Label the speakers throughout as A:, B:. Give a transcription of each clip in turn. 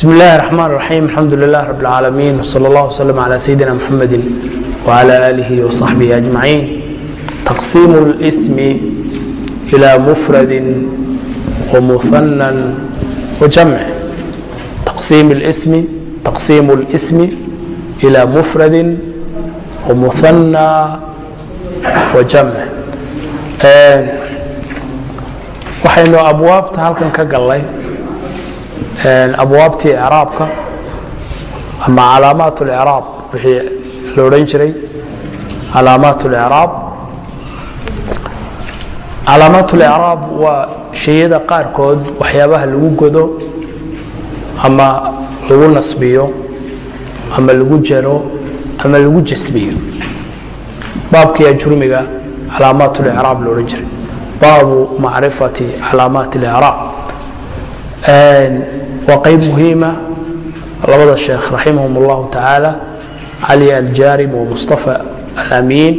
A: بسم الله الرحمن الرحيم الحمد لله رب العالمين وصلى الله وسلم على سيدنا محمد وعلى آله وصحبه أجمعين تقسيم الاسم إلى مفرد ومثنى وجمع تقسيم الاسم تقسيم الاسم إلى مفرد ومثنى وجمع waxaynu abwaabta halkan ka gallay abwaabtii icraabka ama calaamaat اlcraab wixii la odhan jiray calaamaat اlcraab calaamaat اlcraab waa shayada qaarkood waxyaabaha lagu godo ama lagu nasbiyo ama lagu jaro ama lagu jasbiyo baabkii ajrumiga calaamaat اlcraab la odhan jiray baabu macrifati calaamaat اlcraab waa qayb muhiima. Labada sheekh raximahum اllahu tacaala cali aljaarim wa mustafa alamiin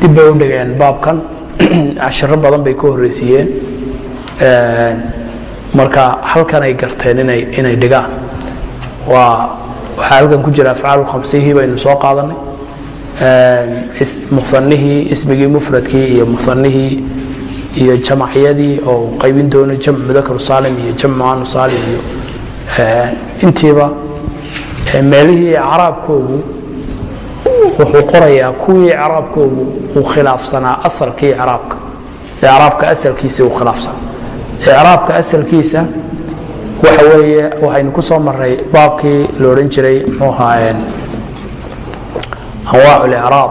A: dib bay u dhigeen baabkan. Cashiro badan bay ka horreysiiyeen marka halkan garteen inay dhigaan. Waa waxaa halkan ku jira afcaal khamsihii baynu soo qaadanay. Muanihii ismigii mufradkii iyo muanihii iyo jamacyadii oo qaybin doono jamc mudakar saalim iyo jamc muanu saalim iyo intiiba meelihii icraabkoogu wuxuu qorayaa kuwii icraabkoogu uu khilaafsanaa asalkii icraabka icraabka asalkiisa uu khilaafsanaa icraabka asalkiisa waxa weeye waxaynu ku soo maray baabkii la odhan jiray muxuu ahaa anwaac اlicraab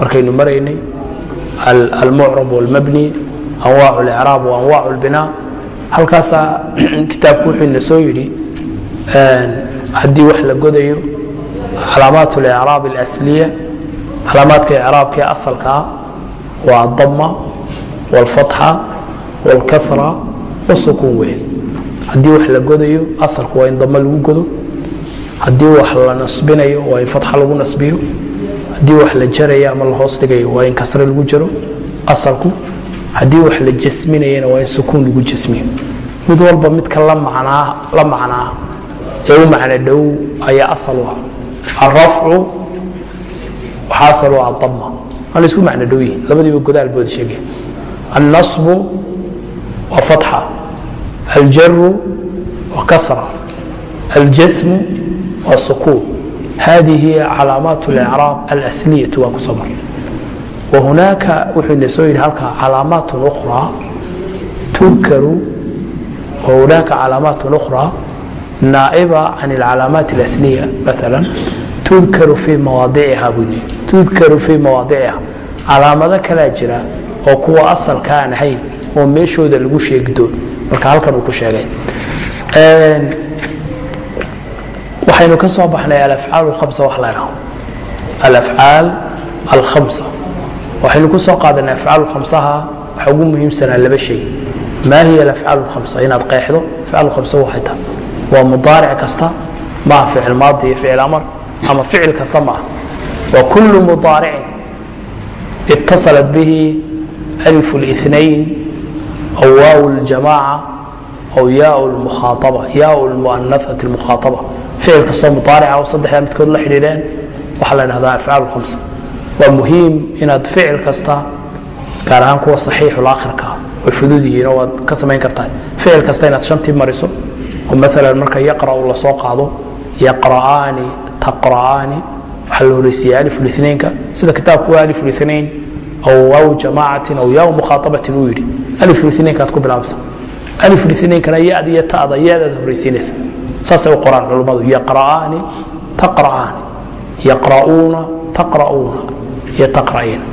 A: markaynu maraynay almucrab wاlmabni anwaac اlicraab wa anwaac اlbinaa halkaasaa kitaabku wuxuu ina soo yidhi haddii wax la godayo calaamaat اlicraab اlasliya calaamaadka icraabkee asalkaa waa adama wاlfatxa wاlkasra wasukuun weyn haddii wax la godayo asalku waa in damo lagu godo haddii wax la nasbinayo waa in fatxa lagu nasbiyo haddii wax la jarayo ama la hoos dhigayo waa in kasre lagu jaro asalku haddii wax la jasminayana waa in sukuun lagu jasmiyo. Mid walba midka la macnaa ee u macno dhow ayaa asal u ah alrafcu waxaa asal u ah adama waa laysku macno dhow yihiin labadiiba godaal booda sheegaya alnasbu waa fatxa. Aljaru waa kasra. Aljasmu waa sukuun. Hadi hiya calaamaat اlicraab alasliyaةu waa ku soo mar wahunaaka wuxuu inasoo yidhi halkaa calaamaatun ukhraa tunkaru wa calaamaatun ukhraa naa'iba can alcalaamaat alasliya maala tudkaru fii mawaadiciha buu tudkaru fii mawaadiciha calaamado kalaa jira oo kuwa asalka aan ahayn oo meeshooda lagu sheegi doono marka halkan uu ku sheegay. Waxaynu ka soo baxnay alafcaal alkhamsa wax la dhaho alafcaal alkhamsa waxaynu ku soo qaadanay afcaal hamsaha waxa ugu muhiimsanaa laba shay. Maa hiya alafcaal hamsa inaad qeexdo afcaal khamsa waxay tahay waa mudaaric kasta maaha ficil maadi iyo ficil amar ama ficil kasta maaha. Wa kullu mudaaricin ittasalat bihi alif اlinayn aw waaw اljamaaca aw yaau lmukhaaaba yaau lmuanaat lmukhaaaba ficil kastoo mudaarica oo saddexdaa midkood la xidhiidheen waxaa la dhahdaa afcaal khamsa waa muhiim inaad ficil kasta gaar ahaan kuwa saxiixulaakhirka ah way fudud yihiin oo waad ka samayn kartaa. Ficil kasta inaad shantii mariso oo maalan marka yaqra'u la soo qaado yaqra'aani taqra'aani waxaa la horeysiiya alif lithnainka sida kitaabku waa alif lithnain aw waaw jamaacatin aw yaaw mukhaatabatin uu yidhi. Alif lithnainka aad ku bilaabaysa alif lithnainkana yad iyo ta'da yadaad horeysiinaysa. Saasay u qoraan culummadu yaqra'aani taqra'aani. Yaqra'uuna taqra'uuna iyo taqra'iina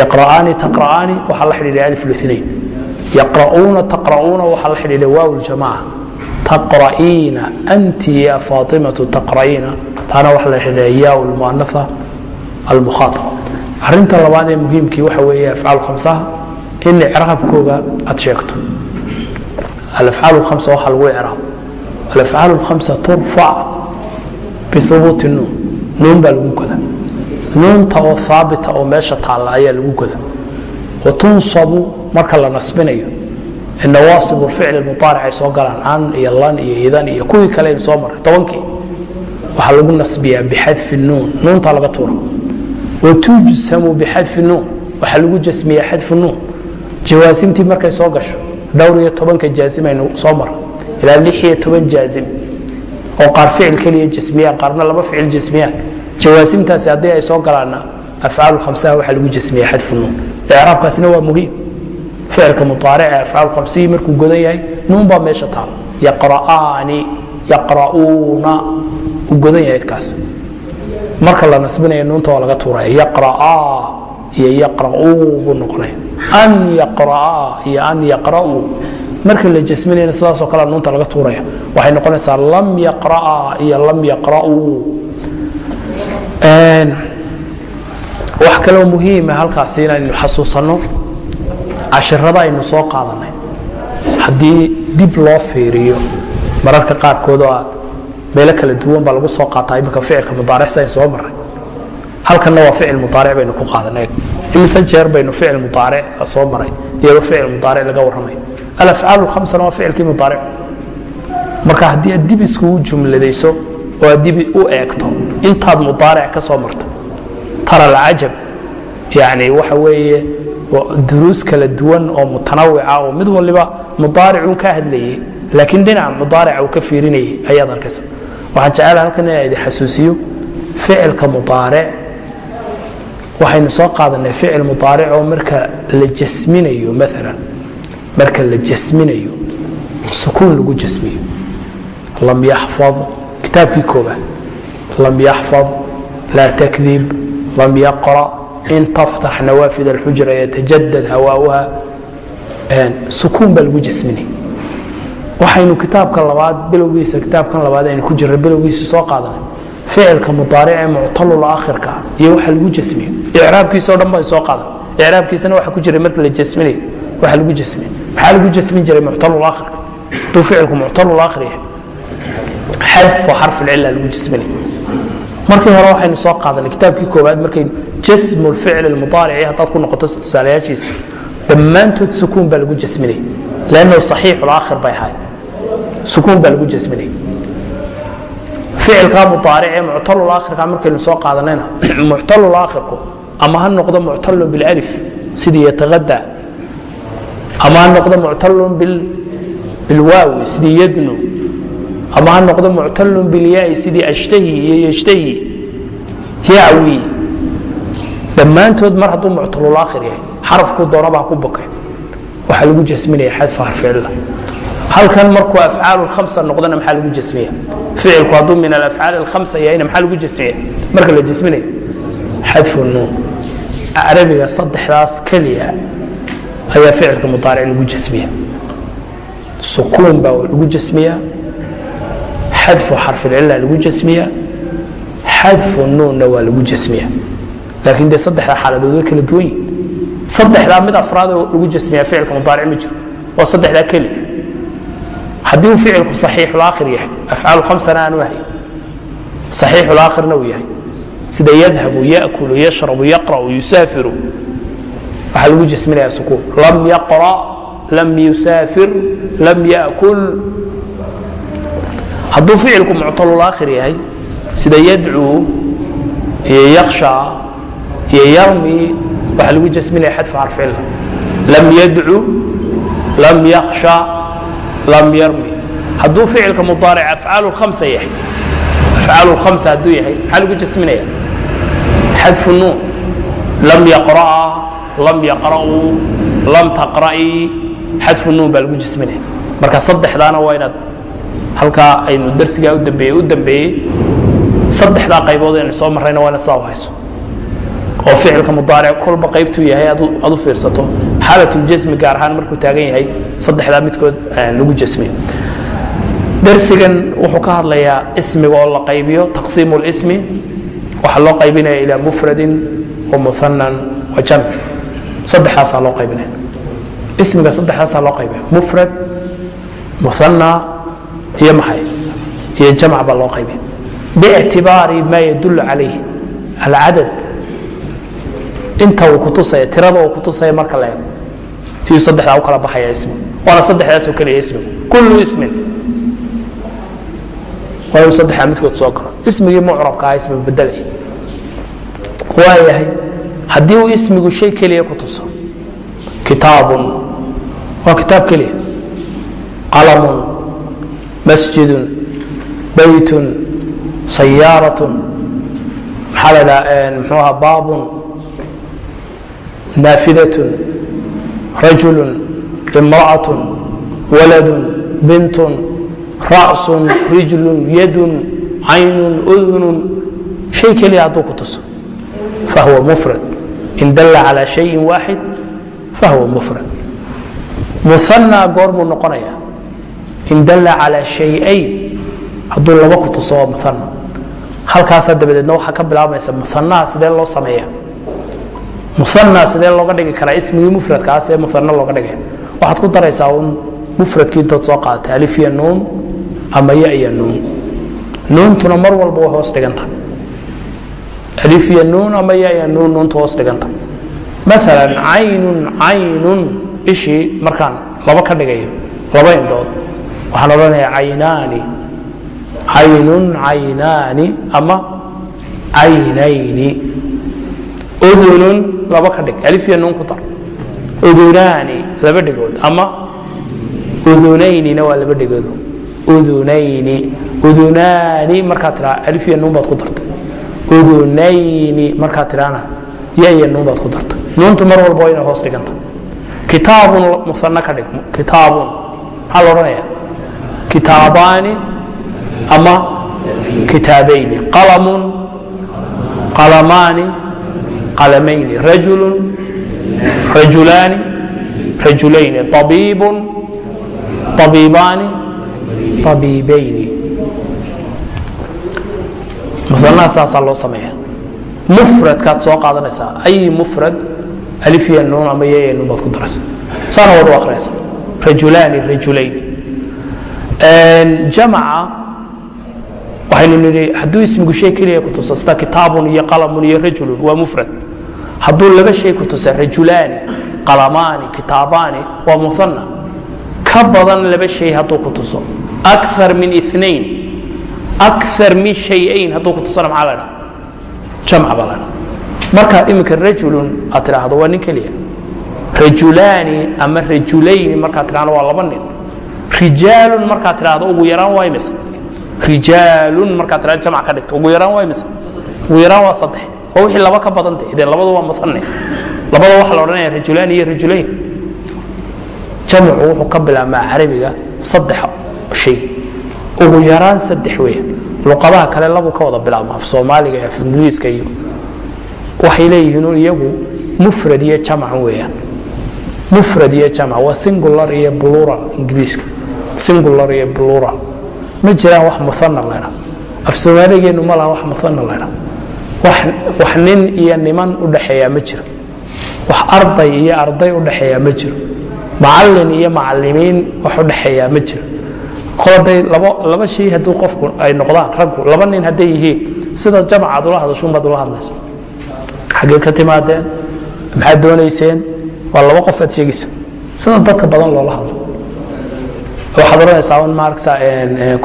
A: yaqra'aani taqra'aani waxaa la xidhiidhay alif lithnain yaqra'uuna taqra'uuna waxaa la xidhiidhay waaw ljamaca taqra'iina anti ya faatimatu taqra'iina taana waxaa la xidhiidhay yaa lmuanatha almukhaatab arrinta labaad ee muhiimkii waxa weeye afcaal khamsaha in icraabkooga aad sheegto alafcaal khamsa waxaa lagu icraab alafcaal اhamsa turfac bihubuuti nuun nuun baa lagu goda nuunta oo haabita oo meesha taalla ayaa lagu goda wa tunsabu marka la nasbinayo nawaasib ficl muaaric ay soo galaan an iyo lan iyo idan iyo kuwii kale soo maray tobankii. Waxaa lagu nasbiyaa bixadfi nuun nuuntaa laga tuura watujsamu bixadfi nuun waxaa lagu jasmiyaa xadfu nuun. Jawaasimtii markay soo gasho dhowr iyo tobanka jaazim aynu soo mara ilaa lix iyo toban jaazim oo qaar ficil keliya jasmiyaan qaarna laba ficil jasmiyaan jawaasimtaasi haddii ay soo galaanna afcaal khamsaha waxaa lagu jasmiya xadfu nuun. Icraabkaasina waa muhiim. Ficilka muaaric ee afcaal khamsihii markuu godan yahay nuun baa meesha taal. Yaqra'aani yaqra'uuna uu godan yahay idkaas. Marka la nasbinaya nuunta waa laga tuuraya yaqra'aa iyo yaqra'uu buu noqonaya an yaqra'aa iyo an yaqra'uu. Marka la jasminayna sidaasoo kale nuunta laga tuuraya. Waxay noqonaysaa lam yaqra'aa iyo lam yaqra'uu wax kaloo muhiima halkaasi inaynu xasuusanno cashirada aynu soo qaadanay. Haddii dib loo fiiriyo mararka qaarkood oo aad meelo kala duwan baa lagu soo qaataa iminka ficilka mudaaric sidayn soo maray halkanna waa ficil mudaaric baynu ku qaadanay. Imise jeer baynu ficil mudaaric soo maray iyadoo ficil mudaaric laga warramayo alafcaal khamsana waa ficilkii mudaaric. Marka haddii aad dib iskugu jumladayso oo aad dib u eegto. Intaad mudaaric ka soo marta tara alcajab yani waxa weeye duruus kala duwan oo mutanawica oo mid waliba mudaaricun ka hadlayay laakiin dhinaca mudaarica uu ka fiirinayay ayaad arkaysa. Waxaan jecela halkan inaa idin xasuusiyo ficilka mudaaric waxaynu soo qaadanay ficil mudaaric oo marka la jasminayo maalan marka la jasminayo sukuun lagu jasmiyo lam yaxfad kitaabkii koobaad lam yaxfad laa takdib lam yaqra in taftax nawaafid alxujra yatajadad hawaauha sukuun baa lagu jasminay waxaynu kitaabka labaad bilowgiisa kitaabkan labaad aynu ku jirna bilowgiisa soo qaadanay ficilka mudaaric ee muctalul aakhirka iyo waxa lagu jasmiyo icraabkiisao dhan baan soo qaadan icraabkiisana waxa ku jiray marka la jasminayo waxa lagu jasmiyo maxaa lagu jasmin jiray muctalul aakhirka hadduu ficilku muctalul aakhir yahay xadfu xarfilcila lagu jasminay markii hore waxaynu soo qaadanay kitaabkii koowaad markay jasmu lficl mudaarici haddaad ku noqoto tusaalayaashiisa dhammaantood sukuun baa lagu jasminay lannahu saxiixu laakhir bay ahay sukuun baa lagu jasminay ficilkaa mudaaric ee muctalul aakhirka markaynu soo qaadanayna muctalul aakhirku ama ha noqdo muctalun bilالif sidii yataqada ama ha noqdo muctalun bilwaawi sidii yadnu ama ha noqdo muctalun bilyaai sidii ashtahi iyo yashtahi yawi dhammaantood mar hadduu muctalulaakhir yahay xarafku doonaba ha ku boke waxaa lagu jasminaya xadfa harficilla halkan markuu afcaal khamsa noqdana maxaa lagu jasmiya ficilku hadduu min alafcaal alkhamsa yahayna maxaa lagu jasmiya marka la jasminayo xadfu nuun. Carabiga saddexdaas keliya ayaa ficilka mudaaric lagu jasmiya sukuun baa lagu jasmiya xadfu xarfilcilla lagu jasmiya xadfu nuunna waa lagu jasmiya laakiin dee saddexdaa xaaladood way kala duwan yihiin saddexdaa mid afraad lagu jasmiya ficilka mudaaric ma jiro waa saddexdaa keliya haddii uu ficilku saxiixulaakhir yahay afcaal khamsana aanu ahay saxiixulaakhirna uu yahay sida yadhabu yakulu yashrabu yaqra'u yusaafiru waxaa lagu jasminaya sukuun lam yaqra lam yusaafir lam yakul hadduu ficilku muctalulaakhir yahay sida yadcuu iyo yaksha iyo yarmi waxaa lagu jasminaya xadfu xarficilla lam yadcu lam yaksha lam yarmi. Hadduu ficilka mudaaric afcaal khamsa yahay afcaal khamsa hadduu yahay maxaa lagu jasminaya xadfu nuun. Lam yaqra'a lam yaqra'u lam taqra'i xadfu nuun baa lagu jasminaya. Marka saddexdaana waa inaad halkaa aynu darsigaa u dambeeyey u dambeeyey saddexdaa qaybood aynu soo marrayna waa ina sidaa u hayso oo ficilka mudaaric kolba qaybtuu yahay aad u fiirsato. Xaalatljasmi gaar ahaan markuu taagan yahay saddexdaa midkood lagu jasmi darsigan wuxuu ka hadlayaa ismiga oo la qaybiyo taqsiimu lismi waxaa loo qaybinaya ilaa mufradin wa muhanan wa jamc saddexdaasaa loo qaybinaya ismiga saddexdaasaa loo qaybinaya mufrad muhana iyo maxay? Iyo jamc baa loo qaybinaya biictibaari ma yadul calayh alcadad inta uu kutusaya tirada uu kutusaya marka la eego. Iyuu saddexdaa u kala baxaya ismi. Waana saddexdaasoo keliya ismigu kullu ismin. Waa inuu saddexdaa midkood soo galo. Ismigii mucrabkaa ismi bedelaya waayahay haddii uu ismigu shay keliya ku tuso kitaabun. Waa kitaab keliya. Qalamun masjidun baytun sayaaratun maxaa la dhaha mxuu aha baabun naafidatun rajulun imra'atun waladun bintun ra'sun rijlun yadun caynun udunun shay keliya hadduu ku tuso fahuwa mufrad. In dalla calى shayin waaxid fahuwa mufrad. Muhanaa goormuu noqonaya in dalla calى shayayn hadduu laba ku tuso waa muhana halkaasaa dabadeedna waxaa ka bilaabmaysa muhanaha sidee loo sameeya muhana sidee looga dhigi karaa ismigii mufradkaa see muhana looga dhigaya waxaad ku daraysaa un mufradkii intood soo qaadata alif iyo nuun ama ya iyo nuun. Nuuntuna mar walba way hoos dhiganta. Alif iyo nuun ama ya iyo nuun nuunta hoos dhiganta. Maalan caynun caynun ishii markaan laba ka dhigayo laba indhood waxaan odhanayaa caynaani. Caynun caynaani ama caynayni. Udunun laba ka dhig. Alif iyo nuun ku dar udunaani laba dhigood ama udunaynina waa laba dhigood. Udunayni udunaani markaad tiraa alif iyo nuun baad ku dartay udunayni markaad tiraana ya iyo nuun baad ku dartay nuuntu mar walba waa inay hoos dhiganta. Kitaabun muana ka dhig. Kitaabun. Maxaa la odhanaya kitaabaani ama kitaabayni. Qalamun qalamaani qalamayni rajulun rajulaani rajulayni abiibun abiibaani abiibayni muanaha saasaa loo sameeya mufradkaad soo qaadanaysaa ay mufrad alifya nuun ama yaya nuun baad ku daraysa. Saana waad u akhriyaysa rajulaani rajulayn jamaca waxaynu nidhi hadduu ismigu shay keliya ku tusa sida kitaabun iyo qalamun iyo rajulun waa mufrad. Hadduu laba shay ku tusa rajulaani qalamaani kitaabaani waa muana ka badan laba shay hadduu ku tuso. Akar min inain akar min shayayn hadduu ku tusana maxaa la dhaha jamc baa la dhaha marka iminka rajulun aad tidhaahdo waa nin keliya. Rajulaani ama rajulayni markaad tidhahdo waa laba nin rijaalun markaad tidhaahdo ugu yaraan waa imise rijaalun markaad tidhahdo jamc ka dhigto ugu yaraan waa imise ugu yaraan waa saddex waa wixii laba ka badanta idee labadu waa muane labada waxaa la odhanaya rajulaani iyo rajulayn jamcu wuxuu ka bilaabmaa carabiga saddex shay. Ugu yaraan saddex weya luqadaha kale labuu ka wada bilaabma af soomaaliga af ingiriiska iyo waxay leeyihiin iyagu mufrad iyo jamc weeyaan. Mufrad iyo jamc waa singular iyo plural ingiriiska singular iyo plural. Ma jiraan wax muana laydha af soomaaligeenu ma laha wax muana laydha wax nin iyo niman u dhaxeeyaa ma jiro. Wax arday iyo arday u dhaxeeyaa ma jiro. Macalin iyo macalimiin wax u dhaxeeyaa ma jiro. Kolday laba shay hadduu qofku ay noqdaan raggu laba nin hadday yihiin sida jamc aad ula hadashuun baad ula hadlaysa. Xaggeed ka timaadeen maxaad doonayseen? Waa laba qof aad sheegaysa. Sida dadka badan loola hadlo waxaad odhanaysaa un maaragta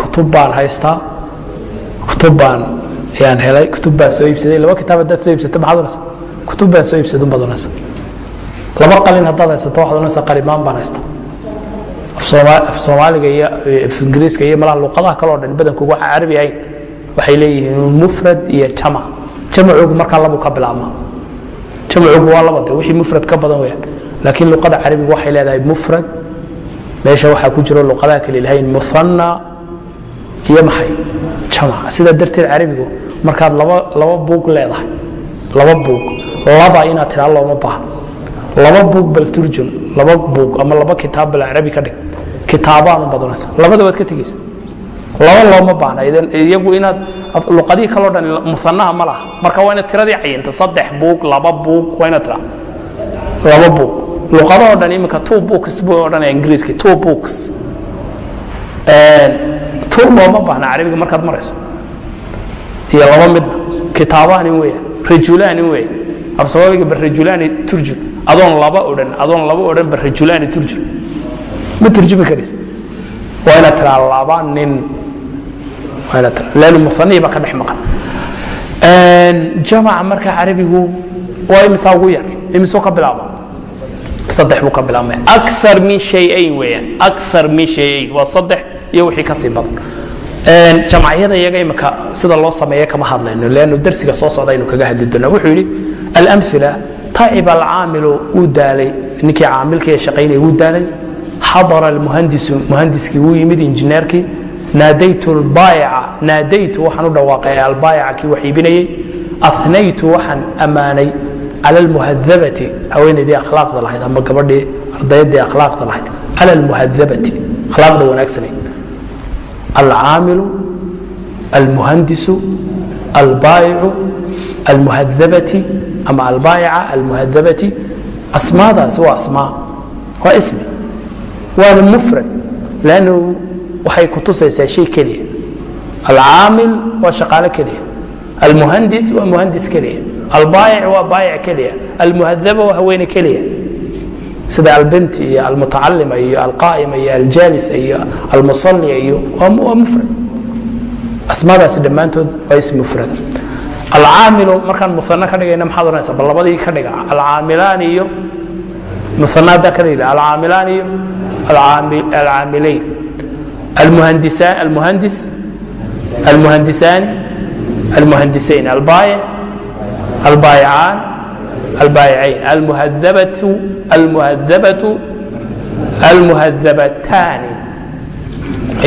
A: kutub baan haystaa kutub baan ayaan helay. Kutub baan soo iibsaday. Laba kitaab haddaad soo iibsata maxaad odhanaysaa kutub baan soo iibsaday baad odhanaysaa laba qalin haddaad haysato waxaad odhanaysaa qalimaan baan haystaa af soomaaliga iyo af ingiriiska iyo malaha luqadaha kaleo dhan badankoogu waxa carabi ahayn waxay leeyihiin mufrad iyo jamac jamcugu markaa labu ka bilaabmaa jamcugu waa laba de wixii mufrad ka badan weeyaan. Laakiin luqada carabiga waxay leedahay mufrad meesha waxaa ku jiro luqadaha kale lahayn muhanna iyo maxay? Jamac sidaa darteed carabigu markaad laba buug leedahay laba buug laba inaad tiraa looma baahno laba buug bal turjun laba buug ama laba kitaab bal carabi ka dhig. Kitaabaanu badanaysa labada waad ka tegeysa. Laba looma baahna iyagu inaad luqadihii kaloo dhan muanaha ma laha. Marka waa inaad tiradii cayinta saddex buug laba buug waa inaad tiraa laba buug luqadahoo dhan iminka two books buu odhanaya ingiriiski two books. Two looma baahna carabiga markaad marayso. Iyo laba midna kitaabaani weya rajulaani weya af soomaaliga bar rajulaani turjun adoon laba odhan adoon laba odhan bar rajulaani turjun ma turjumi karaysa waa inaad tiraa laba nin. Waa inaad tiraa leannu muanihi baa ka dhex maqan. Jamaca marka carabigu waa imisaa ugu yar imisuu ka bilaaba saddex buu ka bilaabmay. Akar min shayayn weeyaan. Akar min shayayn. Waa saddex iyo wixii ka sii badan. Jamaciyada iyaga imika sida loo sameeya kama hadlayno leannu darsiga soo socda aynu kaga hadli doonaa. Wuxuu yidhi alamila taciba alcaamilu wuu daalay. Ninkii caamilka ee shaqaynaya wuu daalay. Xadara almuhandisu muhandiskii wuu yimid injineerkii. Naadaytu albaayaca naadaytu waxaan u dhawaaqay albaayaca kii wax iibinayey anaytu waxaan ammaanay cala almuhadabati haweenaydii akhlaaqda lahayd ama gabadhii ardayaddii akhlaaqda lahayd cala almuhadabati akhlaaqda wanaagsanayd alcaamilu almuhandisu albaayicu almuhadabati ama albaayica almuhadabati asmaadaasi waa asmaa waa ismi waana mufrad lannu waxay kutusaysaa shay keliya alcaamil waa shaqaalo keliya almuhandis waa muhandis keliya albaayic waa baayic keliya. Almuhadaba waa haweene keliya. Sida albinti iyo almutacalima iyo alqaa'ima iyo aljaalisa iyo almusaliya iyo waa mufrad. Asmaadaasi dhammaantood waa mufrada alcaamilu markaan muana ka dhigayna maxaad ohanaysa bal labadii ka dhiga. Alcaamilaani iyo muanaada ka dhigna alcaamilaani iyo alcaamilayn almuhandisaan almuhandis almuhandisaani almuhandisayn. Albaayic albaayicaan albaayicayn almuhadabatu almuhadabatu almuhadabataani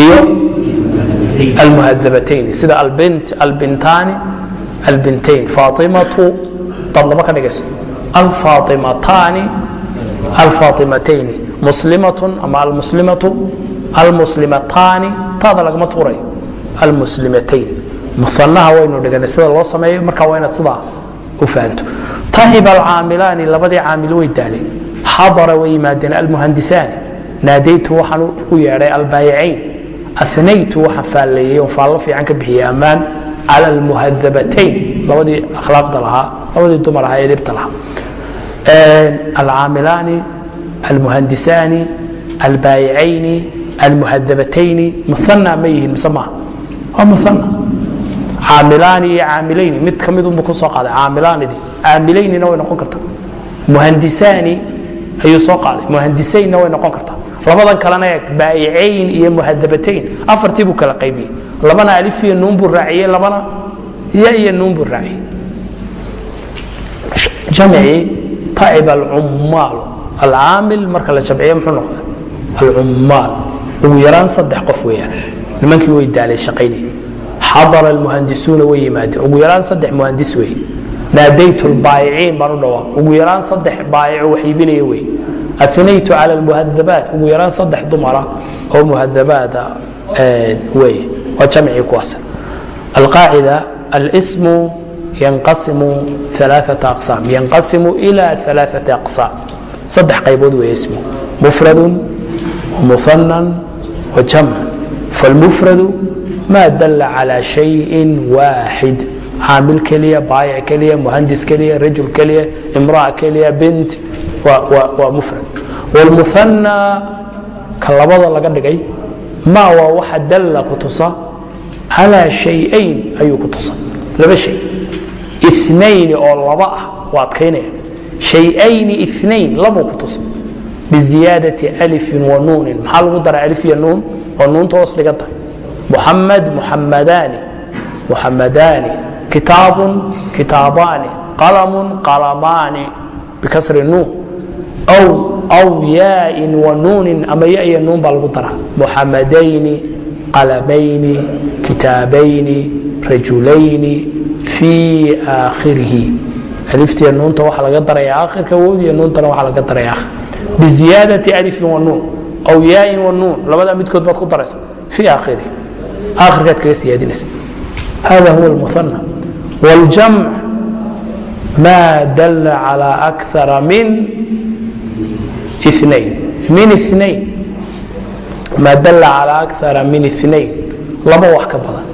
A: iyo almuhadabatayn sida albint albintaani albintayn faatimatu dad laba ka dhigayso alfaatimataani alfaatimatayni muslimatun ama almuslimatu almuslimataani taada lagama tuurayo almuslimatayn muanaha waynu dhiganay sida loo sameeyo marka waa inaad sidaa tahiba alcaamilaani labadii caamil way daaleen xadara way yimaadeen almuhandisaani naadaytu waxaan u yeedhay albaayicayn anaytu waxaan faalleeyey faallo fiican ka bixiyey ammaan cala almuhadabatayn labadii akhlaaqda lahaa labadii dumar ahaa ee dibta lahaa alcaamilaani almuhandisaani albaayicayni almuhadabatayni muana ma yihiin mise maaha waa muana caamilaani iyo caamilayni mid ka midunbu ku soo qaaday caamilaanidi. Caamilaynina way noqon kartaa. Muhandisaani ayuu soo qaaday. Muhandisaynna way noqon kartaa. Labadan kalena eeg baayicayn iyo muhadabatayn afartii buu kala qaybiyey. Labana alif iyo nuun buu raaciyey labana ya iyo nuun buu raaciyey. Jamcii taciba alcummaalu alcaamil marka la jamciye muxuu noqday? Alcummaal ugu yaraan saddex qof weeyaan. Nimankii way daalay shaqaynay xadara muhandisuuna way yimaadeen. Ugu yaraan saddex muhandis wey. Naadaytu lbaayiciin baan u dhawaaq. Ugu yaraan saddex baayico wax iibinaya wey. Anaytu cala lmuhadabaat ugu yaraan saddex dumara oo muhadabaada wey. Waa jamcii kuwaas. Alqaacida alsmu yanqasimu alaaata aqsaam. Yanqasimu ila alaaata aqsaam. Saddex qaybood wey ismu. Mufradun wamuhanan wajamc falmufradu وجمع فالمفرد ما دل على شيء واحد عامل كلية بايع كلية مهندس كلية رجل كلية امرأة كلية بنت و و ومفرد والمثنى كاللبضة لقد دقي ما هو واحد دل كتصة على شيئين أي كتصة لبا شيء اثنين oo laba ah waa adkaynaya شhayayni اثnain labuu ku tusa biziyaadaةi alifin wa nuunin maxaa lagu dara alif iyo nuun oo nuunta hoos dhigan tahay muxamadaani muxamadaani kitaabun kitaabaani qalamun qalamaani bikasri nuun aw aw yaain wa nuunin ama ya iyo nuun baa lagu dara muxamadayni qalamayni kitaabayni rajulayni fii aakhirihi. Aliftiya nuunta waxaa laga daraya aakhirka wowdiya nuuntana waxaa laga daraya aakhir. Biziyaadati alifin wa nuun aw yaain wa nuun labadaa midkood baad ku daraysa fii aakhirihi aakhirkaad kaga siyaadinaysa hada huwa almuhana waljamc ma dala calى akara min اثنين min اثنين ma dala calى akara min اثنين laba wax ka badan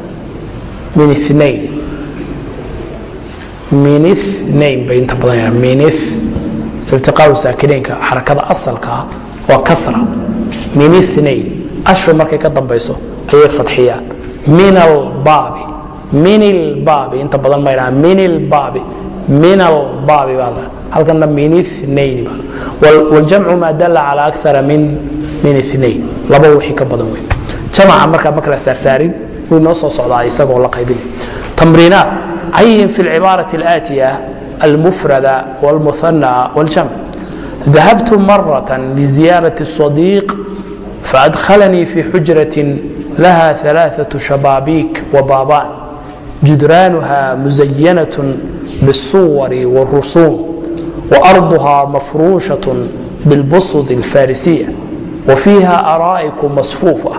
A: min اثنين min اثنين bay inta badan min iltiqاau saakiniinka xarakada asalka ah waa kasra min inain ashu markay ka dambayso ayay fadxiyaan min albaabi min ilbaabi inta badan ma ydhaha min ilbaabi min albaabi baa la halkana min inain waljamcu maa dala cala akara min min inain laba wixii ka badan wey jamaca markaa ma kala saarsaarin wuu inoo soo socdaa isagoo la qaybinay tamriinaat cayin fi lcibaarati alaatiya almufrada wاlmuhanى wاljamc ذهبت مرة لزيارة الصديق فأدخلني في حجرة لها ثلاثة شبابيك وبابان جدرانها مزينة بالصور والرسوم وأرضها مفروشة بالبسط الفارسية وفيها أرائك مصفوفة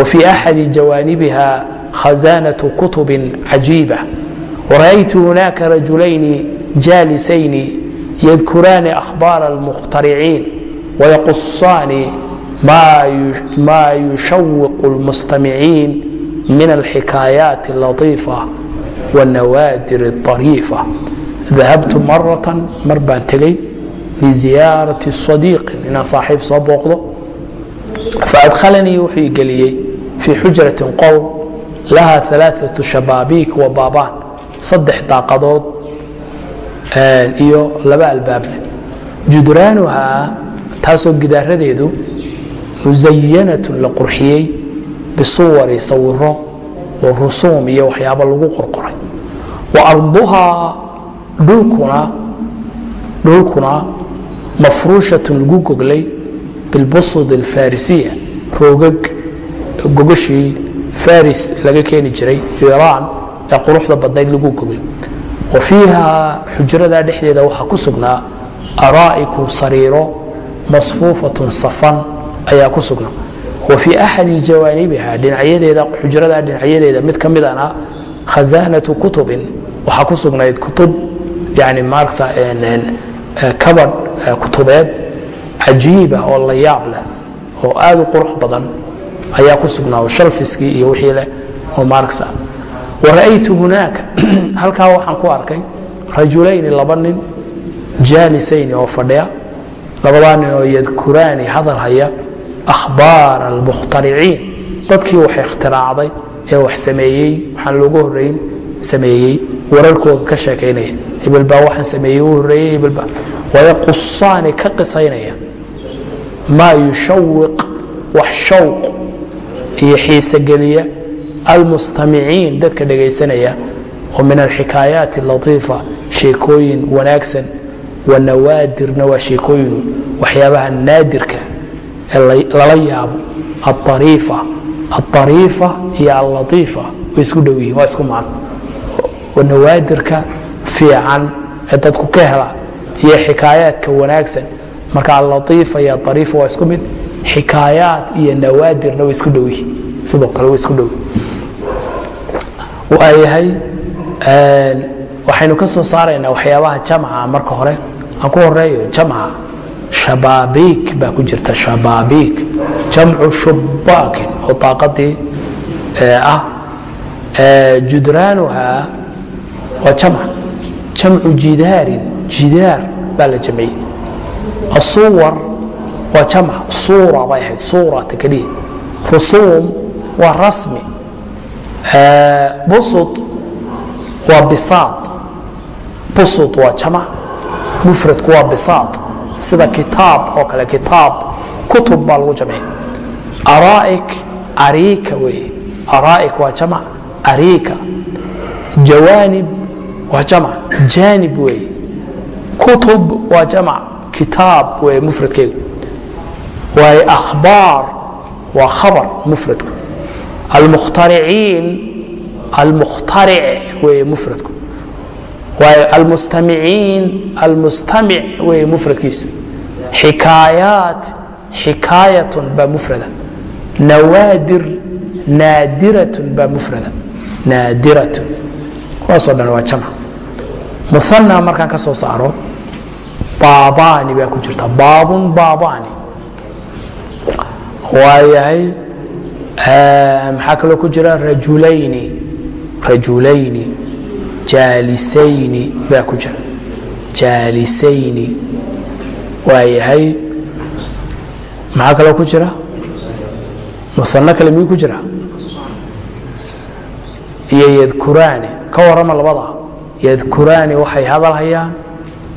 A: وفي أحد جوانبها خزانة كتب عجيبة ورأيت هناك رجلين جالسين يذكران أخبار المخترعين ويقصان ما يشوق المستمعين من الحكايات اللطيفة والنوادر الطريفة ذهبت مرة mar baan tegay لزiyaaraةi صديiq inaan saaxiib soo booqdo faأdkhalanii wuxuu igeliyey fii xujraةi qol laha ثaلaaثaة shabaabiik وbaabaan saddex daaqadood iyo laba albaable judraanuhaa taasoo gidaaradeedu musayanatun la qurxiyey bisuwari sawiro wa rusuum iyo waxyaabo lagu qorqoray. Wa arduhaa dhulkuna mafruushatun lagu goglay bilbusud alfarisiya roogag gogashii faris laga keeni jiray iiraan ee quruxda badnayd lagu goglay. Wa fiiha xujradaa dhexdeeda waxaa ku sugnaa araa'iku sariiro masfuufatun safan ayaa ku sugnaa wa fii axadi jawaanibiha dhinacyadeeda xujradaa dhinacyadeeda mid ka midana khasaanatu kutubin. Waxaa ku sugnayd kutub yani marksa kabadh kutubeed cajiiba oo la yaab leh oo aad u qurux badan ayaa ku sugnaa oo shalfiskii iyo wixii leh oo marksa wara'aytu hunaaka halkaa waxaan ku arkay rajulayni laba nin jaalisayni oo fadhiya labadaa nin oo yadkuraani hadal haya akhbaara almukhtariciin dadkii wax ikhtiraacday ee wax sameeyey waxaan loogu horeyn sameeyey wararkooga ka sheekaynaya hebel waxaan sameeyey u horeeyey hebel baa wayaqusaani ka qisaynaya maa yushawiq wax shawq iyo xiisogeliya almustamiciin dadka dhegaysanaya oo min alxikaayaati latiifa sheekooyin wanaagsan wanawaadirna waa sheekooyin waxyaabaha naadirka ee lala yaabo. Aariifa aariifa iyo allatiifa way isku dhow yihiin waa isku macno. Wanawaadirka fiican ee dadku ka hela iyo xikaayaadka wanaagsan. Marka allatiifa iyo ariifa waa isku mid xikaayaat iyo nawaadirna way isku dhow yihiin sidoo kale way isku dhow. Waayahay waxaynu ka soo saaraynaa waxyaabaha jamca marka hore. Aan ku horeeyo jamca shabaabiik baa ku jirta shabaabiik jamcu shubaakin oo daaqadii ah. Judraanuhaa waa jamc. Jamcu jidaarin jidaar baa la jamciyey. Asuwar waa jamc. Suura bay ahayd suurata keliya rusuum waa rasmi. Busud waa bisaad busud waa jamc. Mufradku waa bisaad sida kitaab oo kale kitaab kutub baa lagu jamciya araa'ik ariika weeye. Araa'ik waa jamc. Ariika. Jawaanib waa jamc. Jaanib weeye. Kutub waa jamc. Kitaab weeye mufradkeedu. Waaye akhbaar waa khabar mufradku. Almukhtariciin almukhtaric weeye mufradku waayo almustamiciin almustamic weeye mufradkiisu. Xikaayaat xikaayatun baa mufrada. Nawaadir naadiratun baa mufrada. Naadiratun kuwaasoo dhan waa jamc muhanaa markaan ka soo saaro baabaani baa ku jirta. Baabun baabaani. Waayahay maxaa kaloo ku jira? Rajulayni rajulayni jaalisayni baa ku jira. Jaalisayni waayahay maxaa kaloo ku jira? Muano kale miyuu ku jira? Iyo yadkuraani ka warrama labada. Yadkuraani waxay hadal hayaan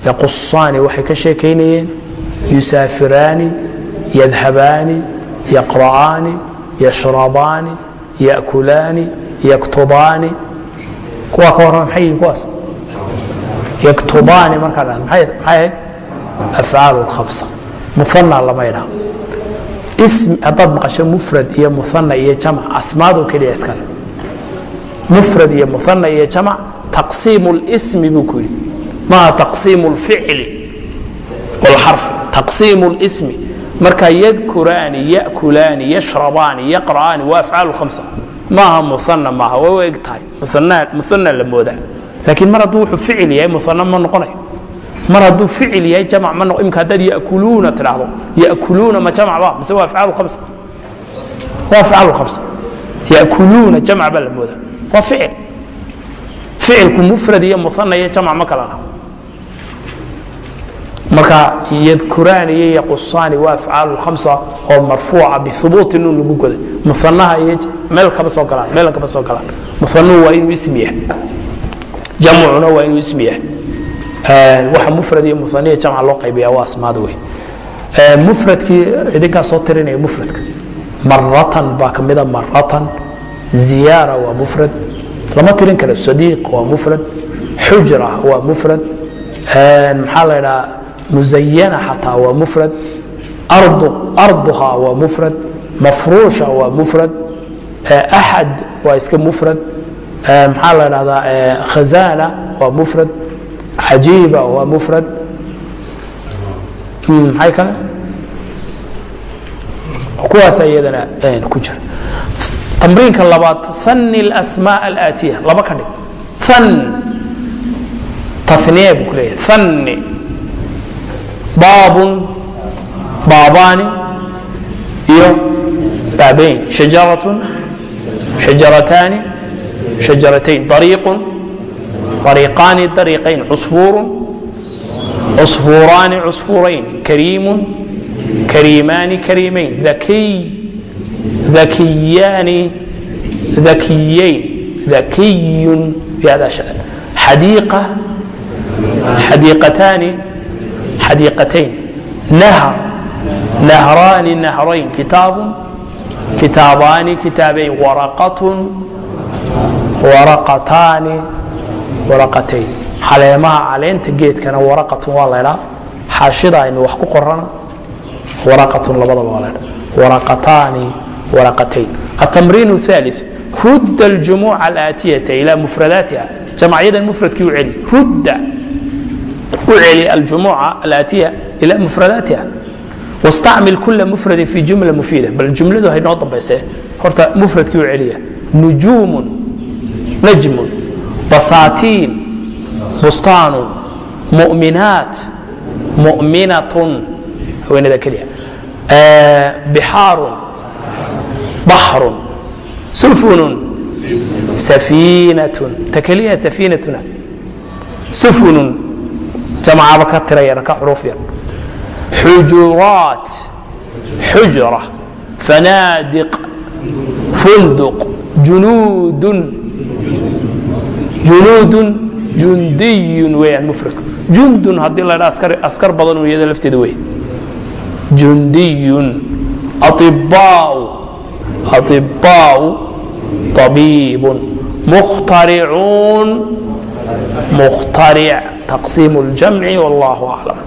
A: yaqusaani waxay ka sheekaynayeen yusaafiraani yadhabaani yaqra'aani yashrabaani yakulaani yaktubaani kuwaa ka warrama maxay yihiin kuwaas? Yaktubaani markaa dhahdo maxay ahayd? Afcaal lkhamsa muana lama idhaha haddaad maqasho mufrad iyo muana iyo jamc asmaado keliya iskale mufrad iyo muana iyo jamc taqsiimu lsmi buu ku yidhi. Maaha taqsiimu lficli wlxarfi taqsiimu lsmi marka yadkuraani yakulaani yashrabaani yaqra'aani waa afcaal khamsa maaha muana maaha way u eg tahay. Muana la moodaa. Laakiin mar hadduu wuxuu ficil yahay muana ma noqonayo mar hadduu ficil yahay jamc ma noqo imka haddaad yakuluuna tidhaahdo. Yakuluuna ma jamc ba mise waa afcaal khamsa? Waa afcaal khamsa. Yakuluuna jamc baa la moodaa. Waa ficil. Ficilku mufrad iyo muana iyo jamc ma kala laha marka yadkuraani iyo yaqusaani waa afcaal khamsa oo marfuuca bihubuuti nun lagu goday. Muanaha iyo meel kama soo galaan meel kama soo galaan. Muanuhu waa inuu ism yahay. Jamcuna waa inuu ism yahay. Waxa mufrad iyo muaniya jamca loo qaybiya waa asmaada wey mufradkii idinkaa soo tirinaya mufradka. Maratan baa kamida maratan ziyaara waa mufrad. Lama tirin karo sadiiq waa mufrad. Xujra waa mufrad. Maxaa la idhaha musayana xataa waa mufrad arduha waa mufrad mafruusha waa mufrad axad waa iska mufrad maxaa la dhahdaa khazana waa mufrad cajiiba waa mufrad. Hmm, maxay kale? Kuwaas iyadana ku jira. Tamriinka labaad ani asmaa alaatiya laba ka dhig. An taniya buu ku leeyahay ani baabun baabaani iyo baabayn. Shajaratun shajarataani shajaratayn. Ariiqun ariiqaani ariiqayn cusfuurun cusfuuraani cusfuurayn. Kariimun kariimaani kariimayn. Dhakiy dhakiyaani dhakiyayn dhakiyun bihada xadiiqa xadiiqataani xadiiqatayn nahr nahraani nahrayn kitaabun kitaabaani kitaabayn waraqatun waraqataani waraqatayn caleemaha caleenta geedkana waraqatun waa laydhaa xaashida aynu wax ku qorana waraqatun labadaba waa laydhaa waraqataani waraqatayn التمرين الثالث رد الجموع الآتية إلى مفرداتها جمعيدا مفردك يعلي رد u celi aljumuuca alaatiya ila mufradaatiha wastacmil kula mufradin fi jumla mufiida bal jumladu hay noo dambayse horta mufradkii u celiya nujuumun najmun basaatiin bustaanun muminaat muminatun haweenada keliya bixaarun baxrun sufunun safiinatun ta keliya safiinatuna sufunun تكليها سفينتنا سفن جمع بكتر يركا حروف ير حجرات حجرة فنادق فندق جنود جنود جندي ويان مفرد جند هدي الله أسكر أسكر بدن ويدا لفتد وي جندي أطباء أطباء طبيب مخترعون مخترع taqsiim اljamci wاllah aclam